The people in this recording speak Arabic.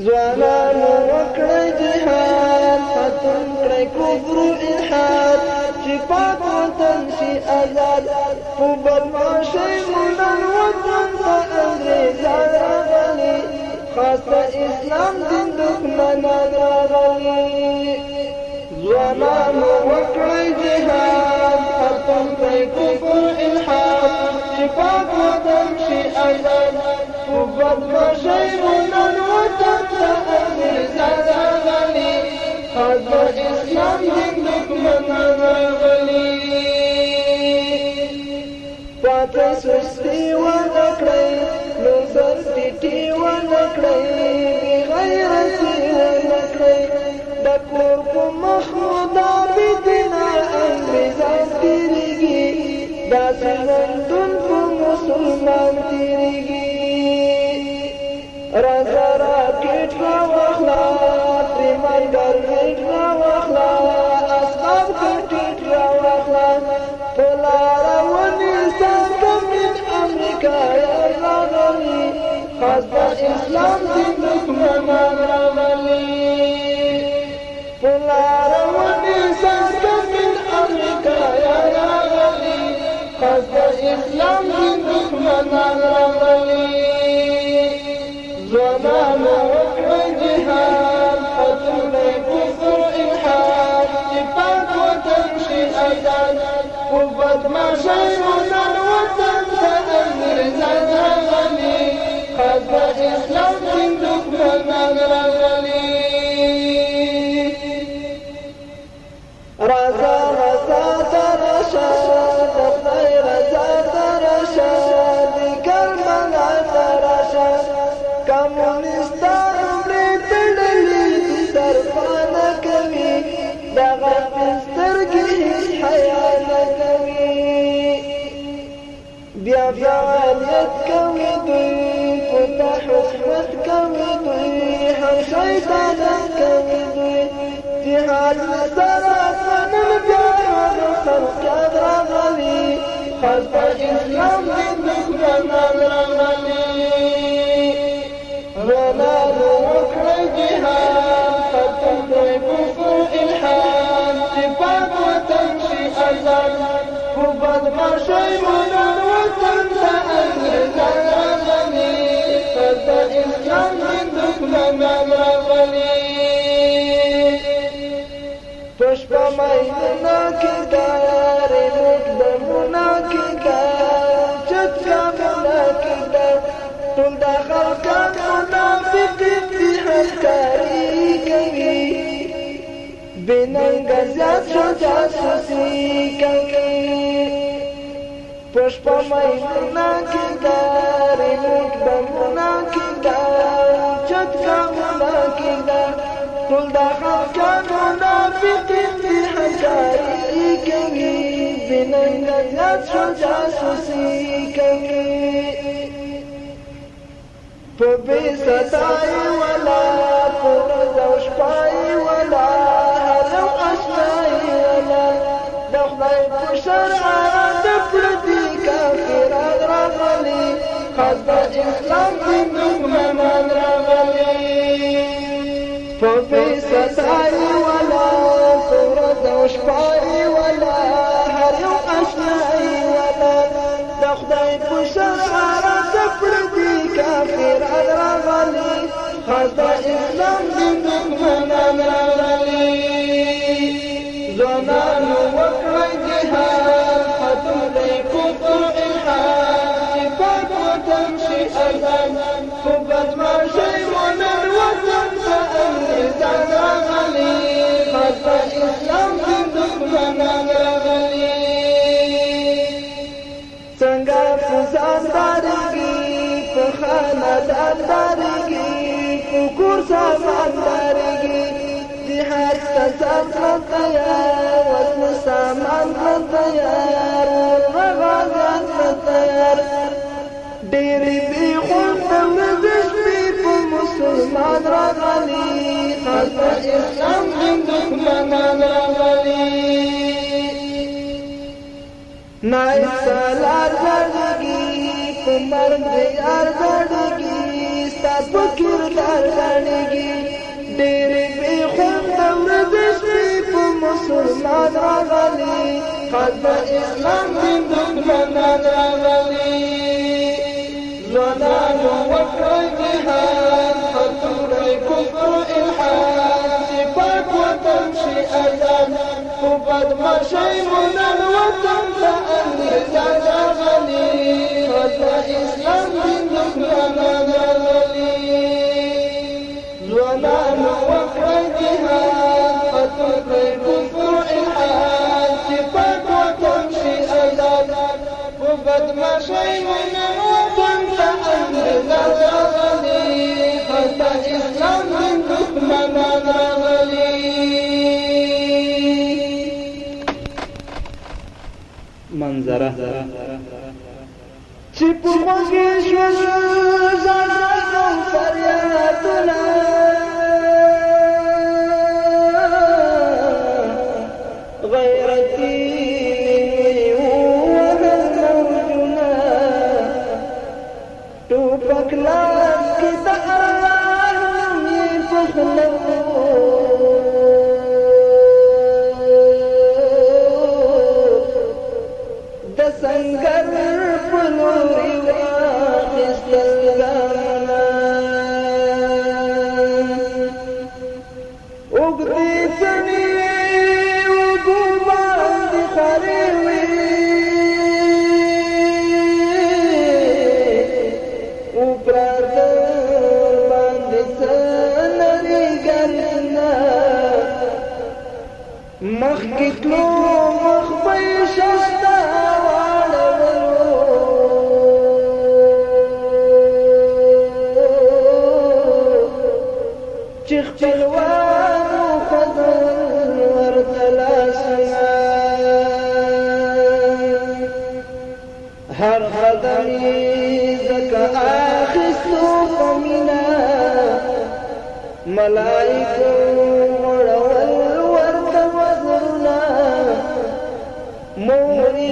ځوانانو وکړی جهاد ختم کړی کفر الحاد چې پاک وطن شي آزاد. په بدماشۍ مونږ وطن ته انګریزان راغلي خاص إسلام دین دښمنان راغلي ځوانانو وکړی جهاد ختم کړی کفر الحاد چې پاک وطن شي آزاد په بدماشۍ مونږ نکړی بی غیرتی نکړی د کور په مخ مو دا بيدنا انګریزان دا څنګه مسلمان تیریږي راځه خاص د اسلام دین دښمنان راغلی پلار ونی ساتم من امریکا راغلی خاص د اسلام دین دښمنان راغلی زمان وکړ جهاد په بدماشۍ بیا فعالیت کوي دوی پتا حکومت کوي دوی هم شیطانت کوي دوی جهاد سره سنن بیا خلق راغلي خلق اسلام دین دښمنان راغلي ولالو وکړی جهاد ختم کړی کفر الحاد چې پاک وطن شي آزاد پشپا ماینا کې دار موږ بمونه کې دار چت کامنا کې دار ټول د خلکانو منافق کوي پشپا ماینا کې دار موږ بمونه کې دار چت کامنا کې دار ټول د خلکانو منافق دي همکاري کوي بننګ زیات شو جاسوسي کوي په بې صدای ولا پر زوش ولا هلو اشنای ولا د خدای په شرع اسلام دین دښمنان راغلي په بې صدای ولا زوش پای ولا هلو اشنای ولا د خدای په شرع د پردي کافران راغلي خاص اسلام دین دښمنان راغلي ځوانانو وکړی جهاد دی څنګه فزان دارږي په خاندان دارږي په کور سامان دارږي جهاد ته ځان تیار وطن سامان تیار رغازان تیار ډېرې بې خونده ورځې شپې په مسلمان راغلي خاص اسلام دین دښمنان راغلي نای سالار لړګي پمر دې ار لړګي ستا فکر لار لړګي ډېر به خوند ورځ شي په مسلمان راغلي قد اسلام دین دښمنان راغلي زنا نو وکړه آزاد خو بدمشي مونږ وطن ته انګريزان راغلي خد اسلام دین دښمنان راغلي ځوانانو وکړئ جهاد فتوري کفر الحاد چې پاک وطن شي آزاد خو بدمشي مونږ منظره. چې په مګې شو زړه فریادونه مخ کې تلو مخ به شستا چې خپل وانو فضل ورتلاسنا هر قدمي زکه اخستو فمینا ملائکه مورې